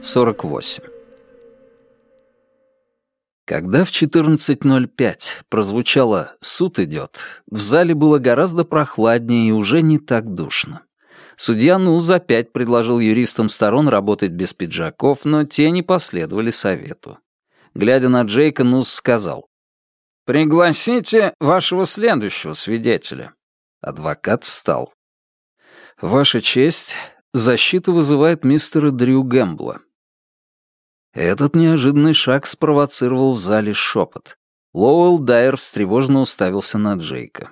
Сорок восемь. Когда в 14.05 прозвучало «Суд идет», в зале было гораздо прохладнее и уже не так душно. Судья Нуз опять предложил юристам сторон работать без пиджаков, но те не последовали совету. Глядя на Джейка, Нуз сказал, «Пригласите вашего следующего свидетеля». Адвокат встал. «Ваша честь, защита вызывает мистера Дрю Гэмбла». Этот неожиданный шаг спровоцировал в зале шепот. Лоуэлл Дайер встревоженно уставился на Джейка.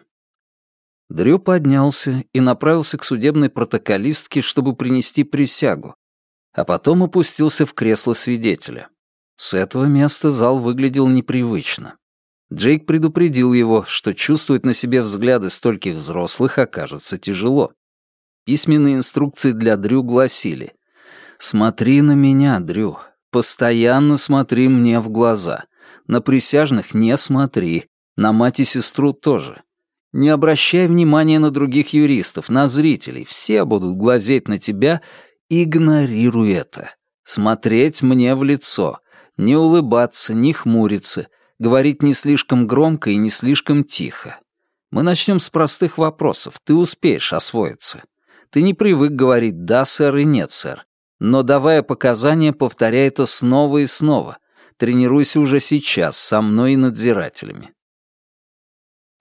Дрю поднялся и направился к судебной протоколистке, чтобы принести присягу, а потом опустился в кресло свидетеля. С этого места зал выглядел непривычно. Джейк предупредил его, что чувствовать на себе взгляды стольких взрослых окажется тяжело. Письменные инструкции для Дрю гласили «Смотри на меня, Дрю, постоянно смотри мне в глаза. На присяжных не смотри, на мать и сестру тоже. Не обращай внимания на других юристов, на зрителей. Все будут глазеть на тебя. Игнорируй это. Смотреть мне в лицо. Не улыбаться, не хмуриться. Говорить не слишком громко и не слишком тихо. Мы начнем с простых вопросов. Ты успеешь освоиться. Ты не привык говорить «да, сэр» и «нет, сэр». Но, давая показания, повторяй это снова и снова. Тренируйся уже сейчас, со мной и надзирателями.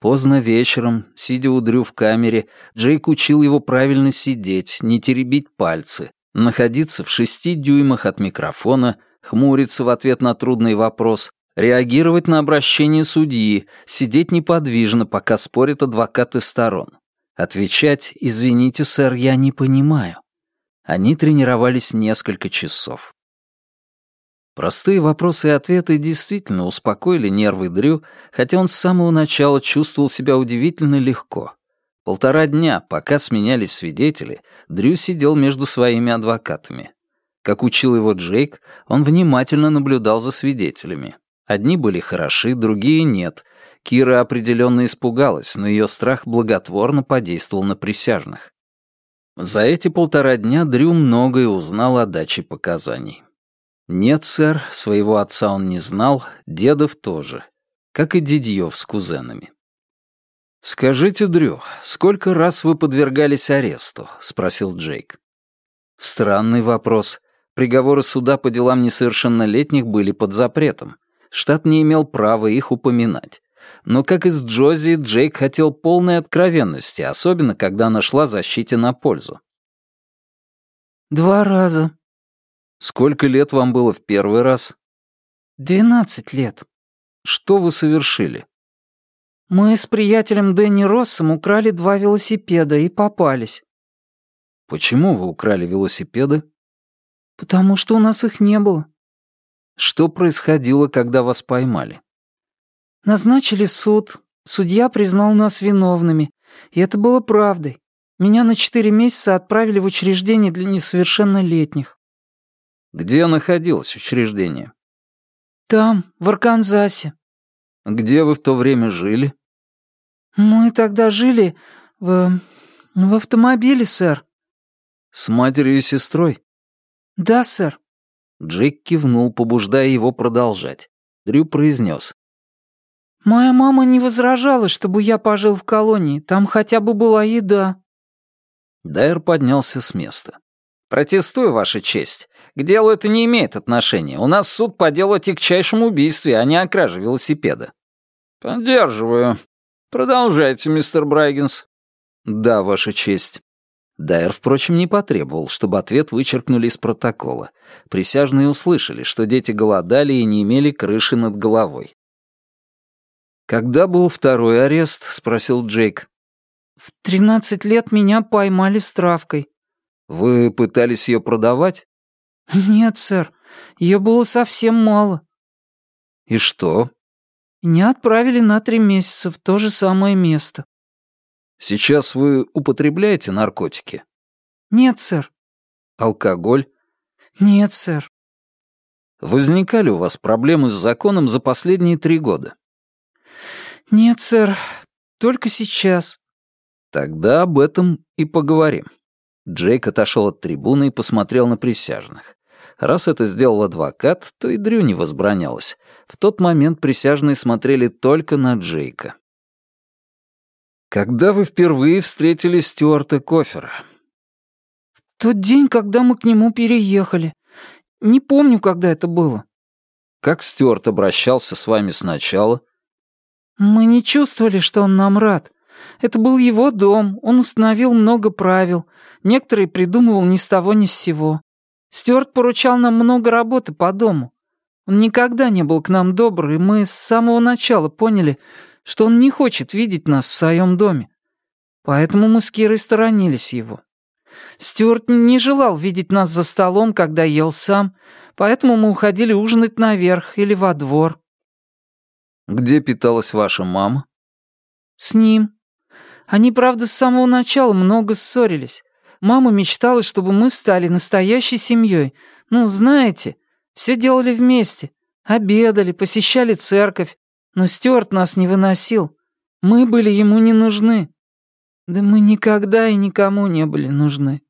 Поздно вечером, сидя у Дрю в камере, Джейк учил его правильно сидеть, не теребить пальцы, находиться в шести дюймах от микрофона, хмуриться в ответ на трудный вопрос, реагировать на обращение судьи, сидеть неподвижно, пока спорят адвокаты сторон. Отвечать «Извините, сэр, я не понимаю». Они тренировались несколько часов. Простые вопросы и ответы действительно успокоили нервы Дрю, хотя он с самого начала чувствовал себя удивительно легко. Полтора дня, пока сменялись свидетели, Дрю сидел между своими адвокатами. Как учил его Джейк, он внимательно наблюдал за свидетелями. Одни были хороши, другие нет. Кира определенно испугалась, но ее страх благотворно подействовал на присяжных. За эти полтора дня Дрю многое узнал о даче показаний. Нет, сэр, своего отца он не знал, дедов тоже, как и Дидьев с кузенами. «Скажите, Дрю, сколько раз вы подвергались аресту?» — спросил Джейк. Странный вопрос. Приговоры суда по делам несовершеннолетних были под запретом. Штат не имел права их упоминать. Но, как и с Джози, Джейк хотел полной откровенности, особенно когда она шла защите на пользу. «Два раза», Сколько лет вам было в первый раз? Двенадцать лет. Что вы совершили? Мы с приятелем Дэнни Россом украли два велосипеда и попались. Почему вы украли велосипеды? Потому что у нас их не было. Что происходило, когда вас поймали? Назначили суд. Судья признал нас виновными. И это было правдой. Меня на четыре месяца отправили в учреждение для несовершеннолетних. Где находилось учреждение? Там, в Арканзасе. Где вы в то время жили? Мы тогда жили в... в автомобиле, сэр. С матерью и сестрой? Да, сэр. Джейк кивнул, побуждая его продолжать. Дрю произнес. «Моя мама не возражала, чтобы я пожил в колонии. Там хотя бы была еда». Дайер поднялся с места. «Протестую, Ваша честь. К делу это не имеет отношения. У нас суд по делу о тягчайшем убийстве, а не о краже велосипеда». «Поддерживаю. Продолжайте, мистер Брайгенс». «Да, Ваша честь». Дайер, впрочем, не потребовал, чтобы ответ вычеркнули из протокола. Присяжные услышали, что дети голодали и не имели крыши над головой. «Когда был второй арест?» — спросил Джейк. «В тринадцать лет меня поймали с травкой». «Вы пытались ее продавать?» «Нет, сэр, ее было совсем мало». «И что?» «Меня отправили на три месяца в то же самое место». «Сейчас вы употребляете наркотики?» «Нет, сэр». «Алкоголь?» «Нет, сэр». Возникали у вас проблемы с законом за последние три года? Нет, сэр, только сейчас. Тогда об этом и поговорим. Джейк отошел от трибуны и посмотрел на присяжных. Раз это сделал адвокат, то и Дрю не возбранялось. В тот момент присяжные смотрели только на Джейка. «Когда вы впервые встретили Стюарта Кофера?» «В тот день, когда мы к нему переехали. Не помню, когда это было». «Как Стюарт обращался с вами сначала?» «Мы не чувствовали, что он нам рад. Это был его дом, он установил много правил. Некоторые придумывал ни с того ни с сего. Стюарт поручал нам много работы по дому. Он никогда не был к нам добр, и мы с самого начала поняли, что он не хочет видеть нас в своем доме. Поэтому мы с Кирой сторонились его. Стюарт не желал видеть нас за столом, когда ел сам, поэтому мы уходили ужинать наверх или во двор. «Где питалась ваша мама?» «С ним. Они, правда, с самого начала много ссорились. Мама мечтала, чтобы мы стали настоящей семьей. Ну, знаете, все делали вместе. Обедали, посещали церковь. Но Стюарт нас не выносил. Мы были ему не нужны. Да мы никогда и никому не были нужны.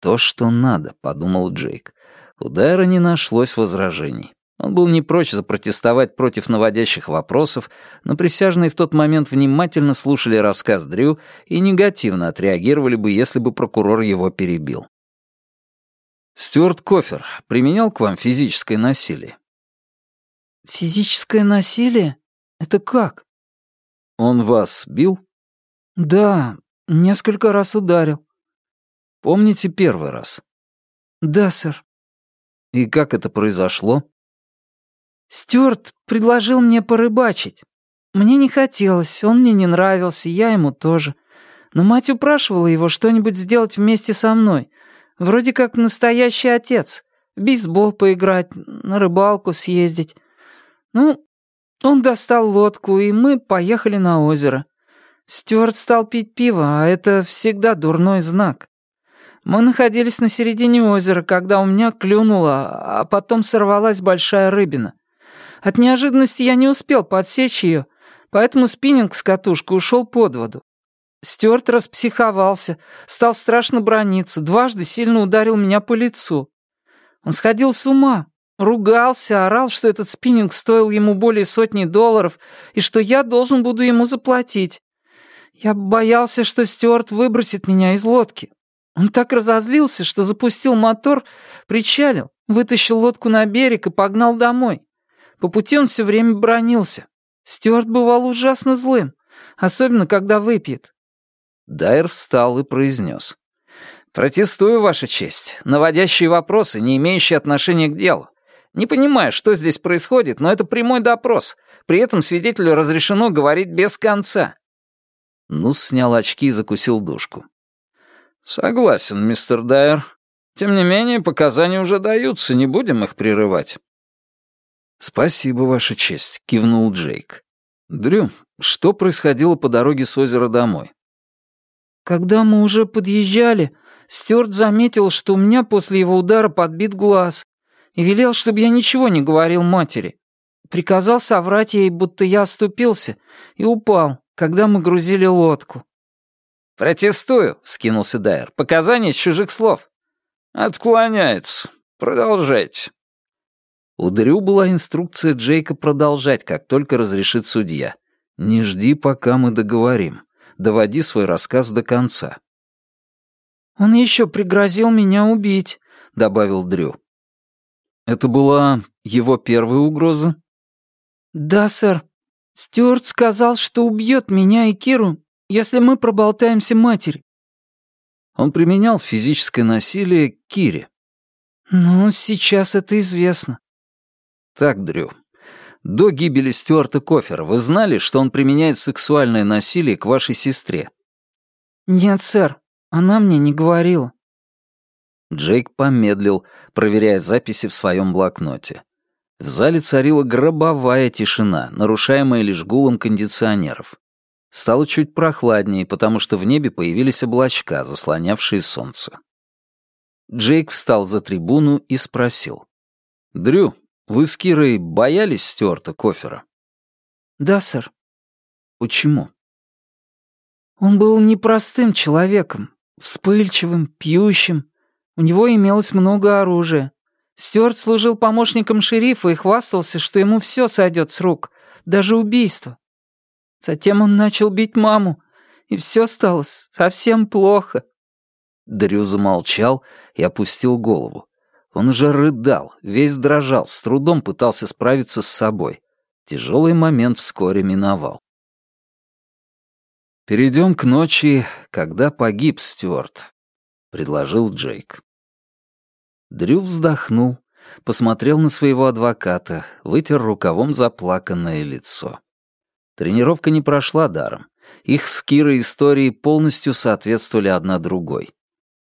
«То, что надо», — подумал Джейк. У Дайра не нашлось возражений. Он был не прочь запротестовать против наводящих вопросов, но присяжные в тот момент внимательно слушали рассказ Дрю и негативно отреагировали бы, если бы прокурор его перебил. «Стюарт Кофер применял к вам физическое насилие?» «Физическое насилие? Это как?» «Он вас бил?» «Да, несколько раз ударил». «Помните первый раз?» «Да, сэр». «И как это произошло?» Стюарт предложил мне порыбачить. Мне не хотелось, он мне не нравился, я ему тоже. Но мать упрашивала его что-нибудь сделать вместе со мной. Вроде как настоящий отец. В бейсбол поиграть, на рыбалку съездить. Ну, он достал лодку, и мы поехали на озеро. Стюарт стал пить пиво, а это всегда дурной знак. Мы находились на середине озера, когда у меня клюнуло, а потом сорвалась большая рыбина. От неожиданности я не успел подсечь ее, поэтому спиннинг с катушкой ушел под воду. Стюарт распсиховался, стал страшно брониться, дважды сильно ударил меня по лицу. Он сходил с ума, ругался, орал, что этот спиннинг стоил ему более сотни долларов и что я должен буду ему заплатить. Я боялся, что Стюарт выбросит меня из лодки. Он так разозлился, что запустил мотор, причалил, вытащил лодку на берег и погнал домой. По пути он все время бронился. Стюарт бывал ужасно злым, особенно когда выпьет. Дайер встал и произнес. «Протестую, Ваша честь. Наводящие вопросы, не имеющие отношения к делу. Не понимаю, что здесь происходит, но это прямой допрос. При этом свидетелю разрешено говорить без конца». Нус снял очки и закусил дужку. «Согласен, мистер Дайер. Тем не менее, показания уже даются, не будем их прерывать». «Спасибо, Ваша честь», — кивнул Джейк. «Дрю, что происходило по дороге с озера домой?» «Когда мы уже подъезжали, Стюарт заметил, что у меня после его удара подбит глаз, и велел, чтобы я ничего не говорил матери. Приказал соврать ей, будто я оступился, и упал, когда мы грузили лодку». «Протестую», — вскинулся Дайер. «Показания с чужих слов». «Отклоняется. Продолжайте». У Дрю была инструкция Джейка продолжать, как только разрешит судья. «Не жди, пока мы договорим. Доводи свой рассказ до конца». «Он еще пригрозил меня убить», — добавил Дрю. «Это была его первая угроза?» «Да, сэр. Стюарт сказал, что убьет меня и Киру, если мы проболтаемся матери». Он применял физическое насилие к Кире. «Ну, сейчас это известно. Так, Дрю, до гибели Стюарта Кофера вы знали, что он применяет сексуальное насилие к вашей сестре? Нет, сэр, она мне не говорила. Джейк помедлил, проверяя записи в своем блокноте. В зале царила гробовая тишина, нарушаемая лишь гулом кондиционеров. Стало чуть прохладнее, потому что в небе появились облачка, заслонявшие солнце. Джейк встал за трибуну и спросил. «Дрю, вы с Кирой боялись Стюарта Кофера?» «Да, сэр». «Почему?» «Он был непростым человеком, вспыльчивым, пьющим. У него имелось много оружия. Стюарт служил помощником шерифа и хвастался, что ему все сойдет с рук, даже убийство. Затем он начал бить маму, и все стало совсем плохо». Дрю замолчал и опустил голову. Он уже рыдал, весь дрожал, с трудом пытался справиться с собой. Тяжелый момент вскоре миновал. «Перейдем к ночи, когда погиб Стюарт», — предложил Джейк. Дрю вздохнул, посмотрел на своего адвоката, вытер рукавом заплаканное лицо. Тренировка не прошла даром. Их с Кирой истории полностью соответствовали одна другой.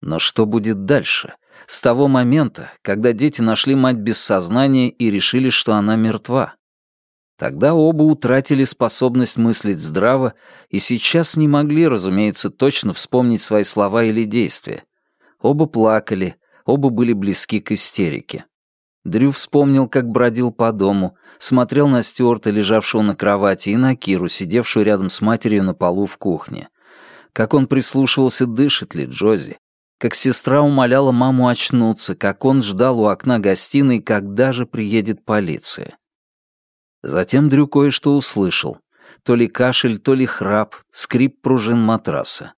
Но что будет дальше? С того момента, когда дети нашли мать без сознания и решили, что она мертва. Тогда оба утратили способность мыслить здраво и сейчас не могли, разумеется, точно вспомнить свои слова или действия. Оба плакали, оба были близки к истерике. Дрю вспомнил, как бродил по дому, смотрел на Стюарта, лежавшего на кровати, и на Киру, сидевшую рядом с матерью на полу в кухне. Как он прислушивался, дышит ли Джози, как сестра умоляла маму очнуться, как он ждал у окна гостиной, когда же приедет полиция. Затем Дрю кое-что услышал. То ли кашель, то ли храп, скрип пружин матраса.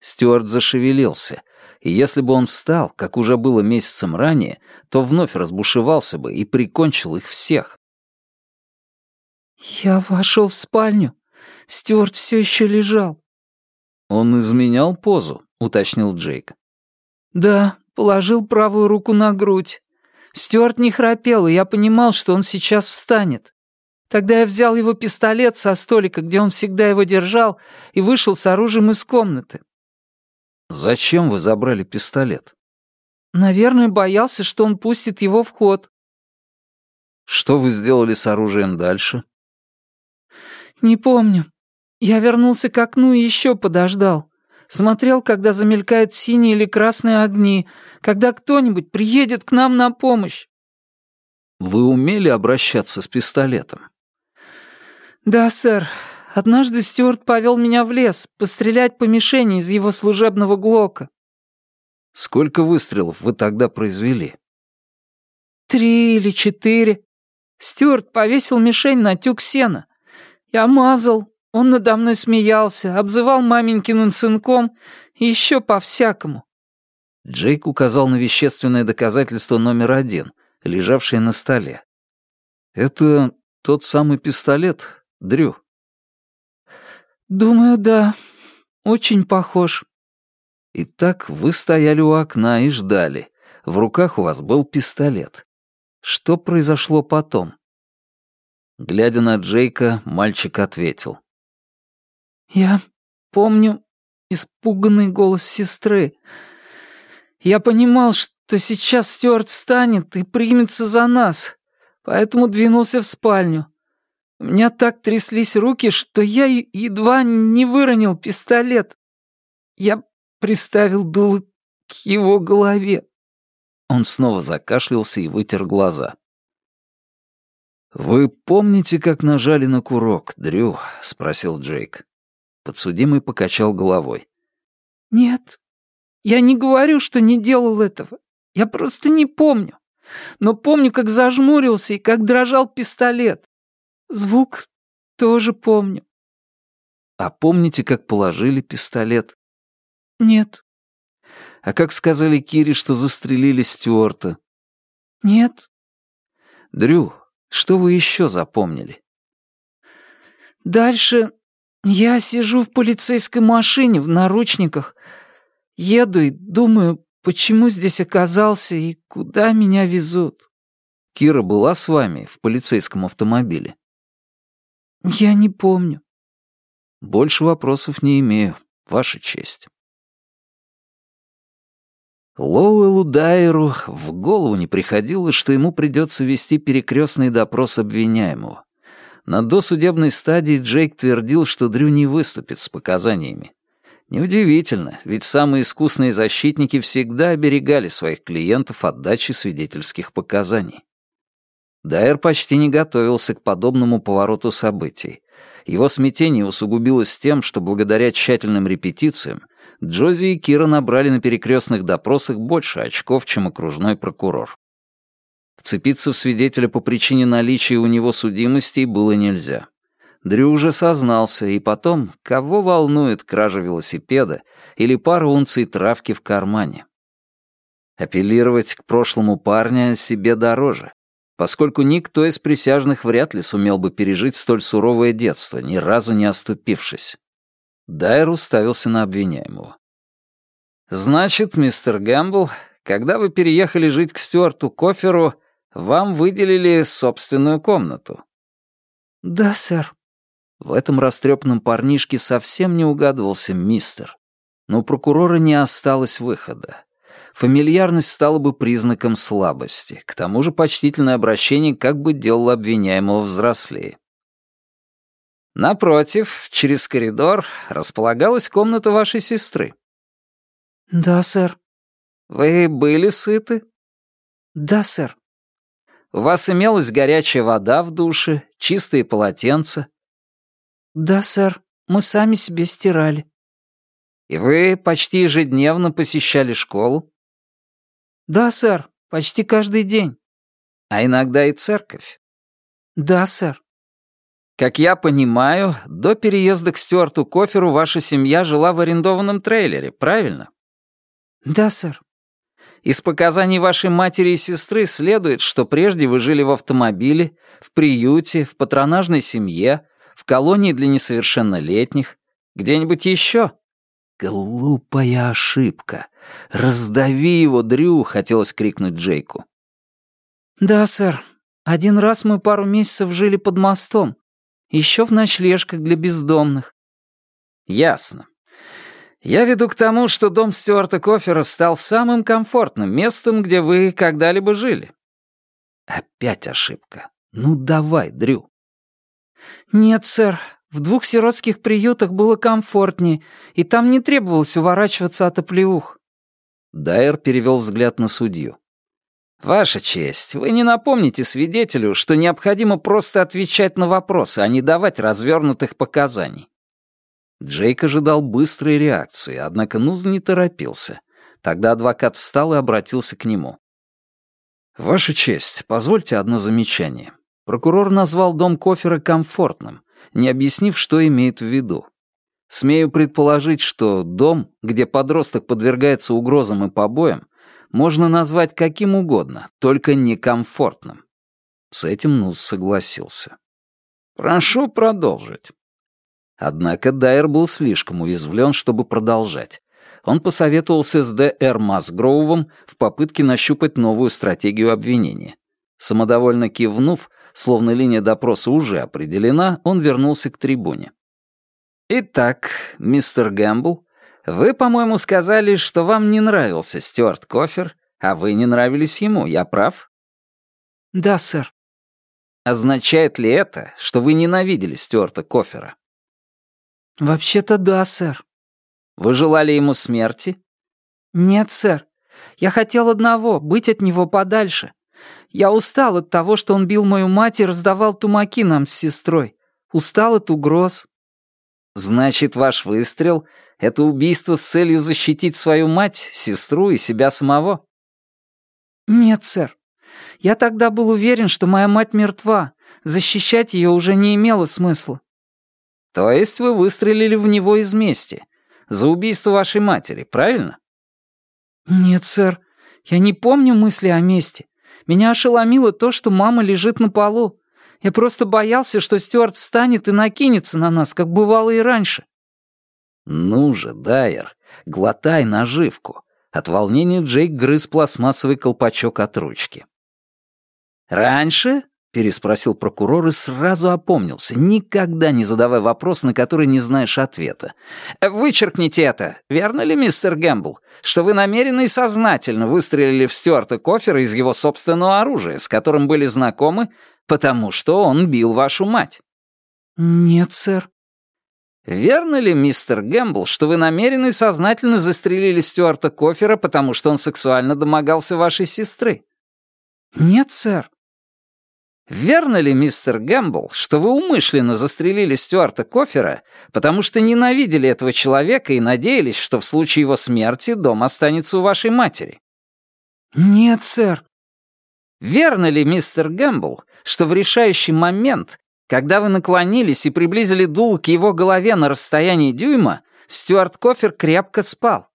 Стюарт зашевелился, и если бы он встал, как уже было месяцем ранее, то вновь разбушевался бы и прикончил их всех. «Я вошел в спальню. Стюарт все еще лежал». «Он изменял позу», — уточнил Джейк. «Да, положил правую руку на грудь. Стюарт не храпел, и я понимал, что он сейчас встанет. Тогда я взял его пистолет со столика, где он всегда его держал, и вышел с оружием из комнаты». «Зачем вы забрали пистолет?» «Наверное, боялся, что он пустит его в ход». «Что вы сделали с оружием дальше?» «Не помню. Я вернулся к окну и еще подождал. Смотрел, когда замелькают синие или красные огни, когда кто-нибудь приедет к нам на помощь. Вы умели обращаться с пистолетом? Да, сэр. Однажды Стюарт повел меня в лес, пострелять по мишени из его служебного глока. Сколько выстрелов вы тогда произвели? Три или четыре. Стюарт повесил мишень на тюк сена. Я мазал, он надо мной смеялся, обзывал маменькиным сынком и еще по-всякому. Джейк указал на вещественное доказательство номер один, лежавшее на столе. «Это тот самый пистолет, Дрю?» «Думаю, да. Очень похож». «Итак, вы стояли у окна и ждали. В руках у вас был пистолет. Что произошло потом?» Глядя на Джейка, мальчик ответил. Я помню испуганный голос сестры. Я понимал, что сейчас Стюарт встанет и примется за нас, поэтому двинулся в спальню. У меня так тряслись руки, что я едва не выронил пистолет. Я приставил дуло к его голове. Он снова закашлялся и вытер глаза. «Вы помните, как нажали на курок, Дрю?» — спросил Джейк. Подсудимый покачал головой. «Нет, я не говорю, что не делал этого. Я просто не помню. Но помню, как зажмурился и как дрожал пистолет. Звук тоже помню». «А помните, как положили пистолет?» «Нет». «А как сказали Кире, что застрелили Стюарта?» «Нет». «Дрю, что вы еще запомнили?» «Дальше я сижу в полицейской машине в наручниках, еду и думаю, почему здесь оказался и куда меня везут. Кира была с вами в полицейском автомобиле? Я не помню. Больше вопросов не имею, Ваша честь. Лоуэлу Дайеру в голову не приходило, что ему придется вести перекрестный допрос обвиняемого. На досудебной стадии Джейк твердил, что Дрю не выступит с показаниями. Неудивительно, ведь самые искусные защитники всегда оберегали своих клиентов от дачи свидетельских показаний. Дайер почти не готовился к подобному повороту событий. Его смятение усугубилось тем, что благодаря тщательным репетициям Джози и Кира набрали на перекрестных допросах больше очков, чем окружной прокурор. Вцепиться в свидетеля по причине наличия у него судимостей было нельзя. Дрю уже сознался, и потом, кого волнует кража велосипеда или пара унций травки в кармане? Апеллировать к прошлому парня себе дороже, поскольку никто из присяжных вряд ли сумел бы пережить столь суровое детство, ни разу не оступившись. Дайр уставился на обвиняемого. «Значит, мистер Гэмбл, когда вы переехали жить к Стюарту Коферу, вам выделили собственную комнату?» «Да, сэр». В этом растрепанном парнишке совсем не угадывался мистер. Но у прокурора не осталось выхода. Фамильярность стала бы признаком слабости. К тому же почтительное обращение как бы делало обвиняемого взрослее. Напротив, через коридор располагалась комната вашей сестры. Да, сэр. Вы были сыты? Да, сэр. У вас имелась горячая вода в душе, чистые полотенца? Да, сэр. Мы сами себе стирали. И вы почти ежедневно посещали школу? Да, сэр. Почти каждый день. А иногда и церковь? Да, сэр. Как я понимаю, до переезда к Стюарту Коферу ваша семья жила в арендованном трейлере, правильно? Да, сэр. Из показаний вашей матери и сестры следует, что прежде вы жили в автомобиле, в приюте, в патронажной семье, в колонии для несовершеннолетних, где-нибудь еще. Глупая ошибка. Раздави его, Дрю, хотелось крикнуть Джейку. Да, сэр. Один раз мы пару месяцев жили под мостом. Еще в ночлежках для бездомных». «Ясно. Я веду к тому, что дом Стюарта Кофера стал самым комфортным местом, где вы когда-либо жили». «Опять ошибка. Ну давай, Дрю». «Нет, сэр. В двух сиротских приютах было комфортнее, и там не требовалось уворачиваться от оплеух». Дайер перевел взгляд на судью. «Ваша честь, вы не напомните свидетелю, что необходимо просто отвечать на вопросы, а не давать развернутых показаний». Джейк ожидал быстрой реакции, однако Нуз не торопился. Тогда адвокат встал и обратился к нему. «Ваша честь, позвольте одно замечание. Прокурор назвал дом Кофера комфортным, не объяснив, что имеет в виду. Смею предположить, что дом, где подросток подвергается угрозам и побоям, можно назвать каким угодно, только некомфортным. С этим Нус согласился. «Прошу продолжить». Однако Дайер был слишком уязвлен, чтобы продолжать. Он посоветовался с Д.Р. Масгроувом в попытке нащупать новую стратегию обвинения. Самодовольно кивнув, словно линия допроса уже определена, он вернулся к трибуне. «Итак, мистер Гэмбл, вы, по-моему, сказали, что вам не нравился Стюарт Кофер, а вы не нравились ему, я прав? Да, сэр. Означает ли это, что вы ненавидели Стюарта Кофера? Вообще-то да, сэр. Вы желали ему смерти? Нет, сэр. Я хотел одного — быть от него подальше. Я устал от того, что он бил мою мать и раздавал тумаки нам с сестрой. Устал от угроз. Значит, ваш выстрел это убийство с целью защитить свою мать, сестру и себя самого?» «Нет, сэр. Я тогда был уверен, что моя мать мертва. Защищать ее уже не имело смысла». «То есть вы выстрелили в него из мести? За убийство вашей матери, правильно?» «Нет, сэр. Я не помню мысли о мести. Меня ошеломило то, что мама лежит на полу. Я просто боялся, что Стюарт встанет и накинется на нас, как бывало и раньше. «Ну же, Дайер, глотай наживку». От волнения Джейк грыз пластмассовый колпачок от ручки. «Раньше?» — переспросил прокурор и сразу опомнился, никогда не задавая вопрос, на который не знаешь ответа. «Вычеркните это. Верно ли, мистер Гэмбл, что вы намеренно и сознательно выстрелили в Стюарта Кофера из его собственного оружия, с которым были знакомы, потому что он бил вашу мать?» «Нет, сэр», Верно ли, мистер Гэмбл, что вы намеренно и сознательно застрелили Стюарта Кофера, потому что он сексуально домогался вашей сестры? Нет, сэр. Верно ли, мистер Гэмбл, что вы умышленно застрелили Стюарта Кофера, потому что ненавидели этого человека и надеялись, что в случае его смерти дом останется у вашей матери? Нет, сэр. Верно ли, мистер Гэмбл, что в решающий момент, когда вы наклонились и приблизили дул к его голове на расстоянии дюйма, Стюарт Кофер крепко спал?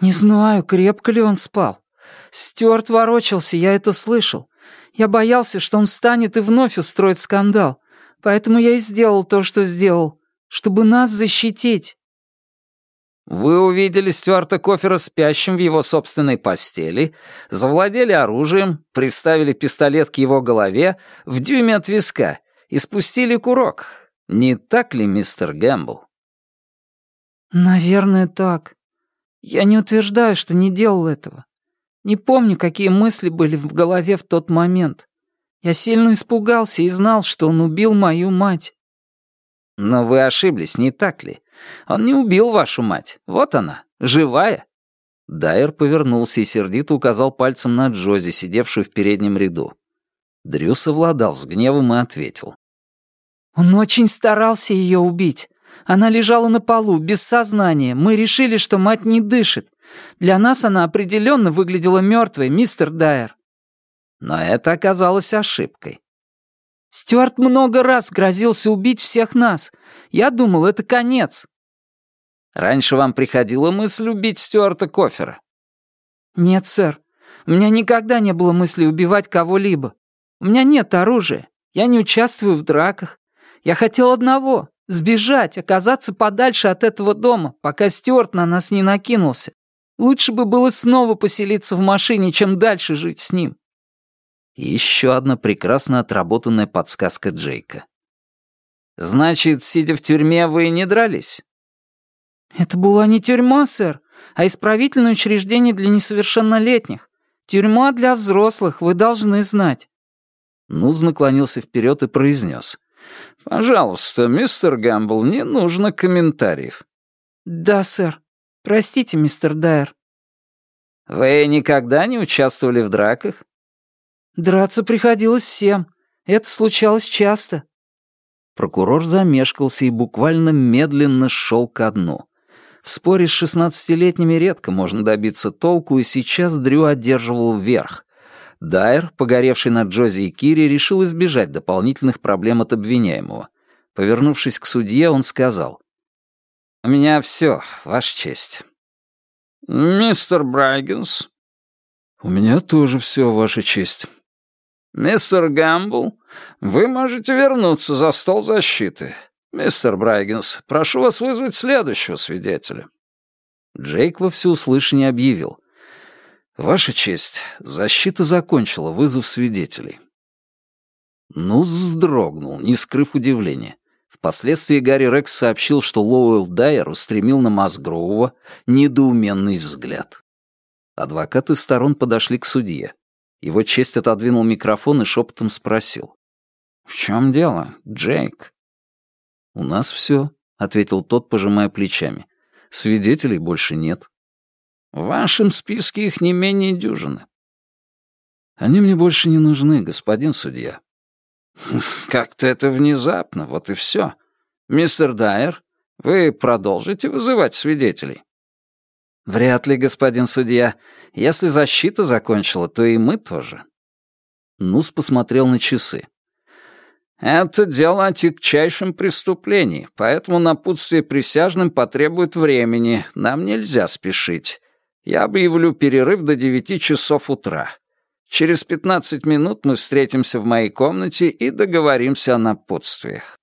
Не знаю, крепко ли он спал. Стюарт ворочался, я это слышал. Я боялся, что он встанет и вновь устроит скандал. Поэтому я и сделал то, что сделал, чтобы нас защитить». «Вы увидели Стюарта Кофера спящим в его собственной постели, завладели оружием, приставили пистолет к его голове в дюйме от виска и спустили курок. Не так ли, мистер Гэмбл?» «Наверное, так. Я не утверждаю, что не делал этого. Не помню, какие мысли были в голове в тот момент. Я сильно испугался и знал, что он убил мою мать. Но вы ошиблись, не так ли? Он не убил вашу мать. Вот она, живая. Дайер повернулся и сердито указал пальцем на Джози, сидевшую в переднем ряду. Дрю совладал с гневом и ответил. «Он очень старался ее убить. Она лежала на полу, без сознания. Мы решили, что мать не дышит. Для нас она определенно выглядела мертвой, мистер Дайер». Но это оказалось ошибкой. Стюарт много раз грозился убить всех нас. Я думал, это конец. Раньше вам приходила мысль убить Стюарта Кофера? Нет, сэр. У меня никогда не было мысли убивать кого-либо. У меня нет оружия. Я не участвую в драках. Я хотел одного — сбежать, оказаться подальше от этого дома, пока Стюарт на нас не накинулся. Лучше бы было снова поселиться в машине, чем дальше жить с ним. Еще одна прекрасно отработанная подсказка Джейка. «Значит, сидя в тюрьме, вы не дрались?» «Это была не тюрьма, сэр, а исправительное учреждение для несовершеннолетних. Тюрьма для взрослых, вы должны знать». Нуз наклонился вперед и произнес. «Пожалуйста, мистер Гамбл, не нужно комментариев». «Да, сэр. Простите, мистер Дайер». «Вы никогда не участвовали в драках?» «Драться приходилось всем. Это случалось часто». Прокурор замешкался и буквально медленно шел ко дну. В споре с шестнадцатилетними редко можно добиться толку, и сейчас Дрю одерживал верх. Дайер, погоревший на Джози и Кири, решил избежать дополнительных проблем от обвиняемого. Повернувшись к судье, он сказал, «У меня все, Ваша честь». «Мистер Брайгенс?» «У меня тоже все, Ваша честь». «Мистер Гэмбл, вы можете вернуться за стол защиты. Мистер Брайгенс, прошу вас вызвать следующего свидетеля». Джейк во всеуслышание объявил. «Ваша честь, защита закончила вызов свидетелей». Нуз вздрогнул, не скрыв удивления. Впоследствии Гарри Рекс сообщил, что Лоуэлл Дайер устремил на Мазгроува недоуменный взгляд. Адвокаты сторон подошли к судье. Его честь отодвинул микрофон и шепотом спросил. «В чем дело, Джейк?» «У нас все», — ответил тот, пожимая плечами. «Свидетелей больше нет». «В вашем списке их не менее дюжины». «Они мне больше не нужны, господин судья». «Как-то это внезапно, вот и все. Мистер Дайер, вы продолжите вызывать свидетелей?» «Вряд ли, господин судья. Если защита закончила, то и мы тоже». Нус посмотрел на часы. «Это дело о тягчайшем преступлении, поэтому напутствие присяжным потребует времени. Нам нельзя спешить. Я объявлю перерыв до девяти часов утра. Через пятнадцать минут мы встретимся в моей комнате и договоримся о напутствиях».